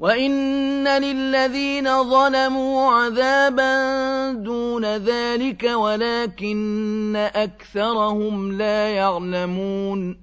وَإِنَّ لِلَّذِينَ ظَلَمُوا عَذَابًا دُونَ ذَٰلِكَ وَلَٰكِنَّ أَكْثَرَهُمْ لَا يَعْلَمُونَ